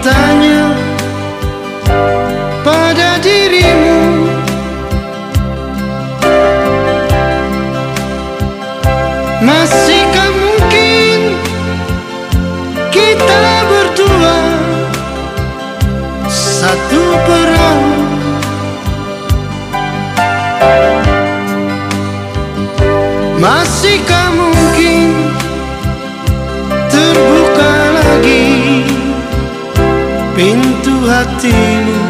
bertanya pada dirimu. Masihkah mungkin kita berdua satu perahu Masihkah hatimu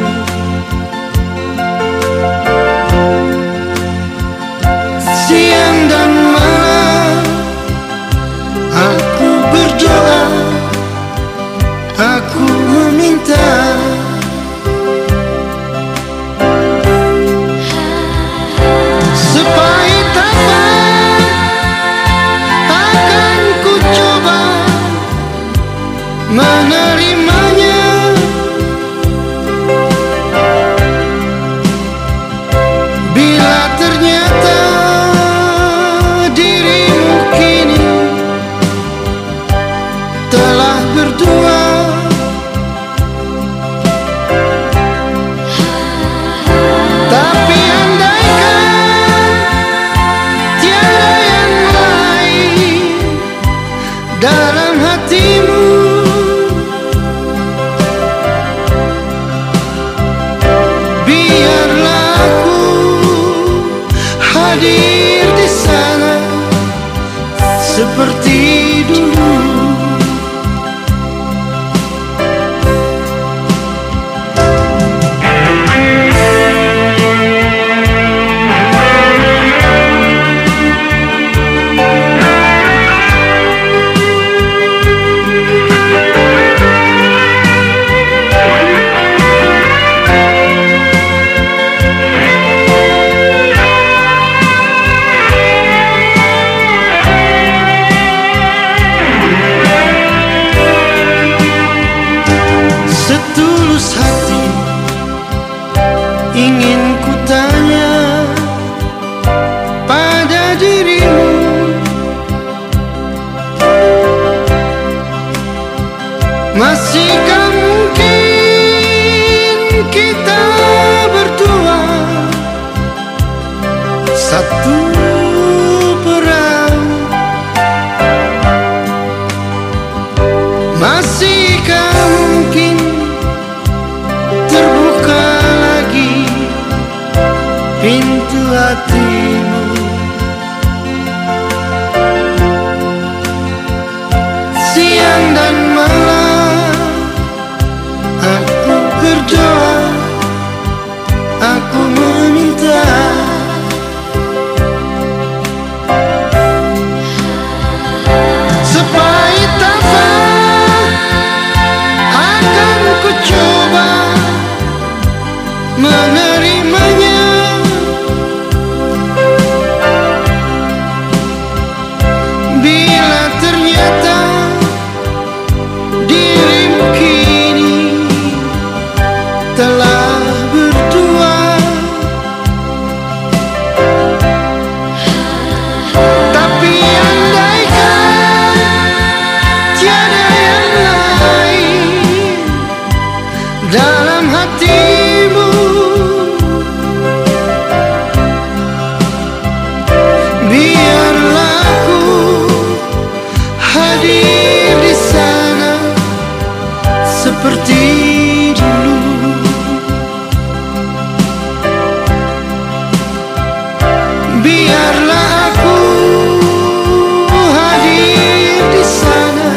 dalam hatimu. Biarlah aku hadir di sana seperti dulu Masihkah mungkin kita berdua. Satu do. dalam hatimu. Biarlah ku hadir di sana seperti dulu. Biarlah aku hadir di sana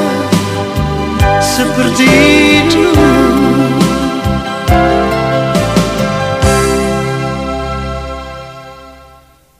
seperti dulu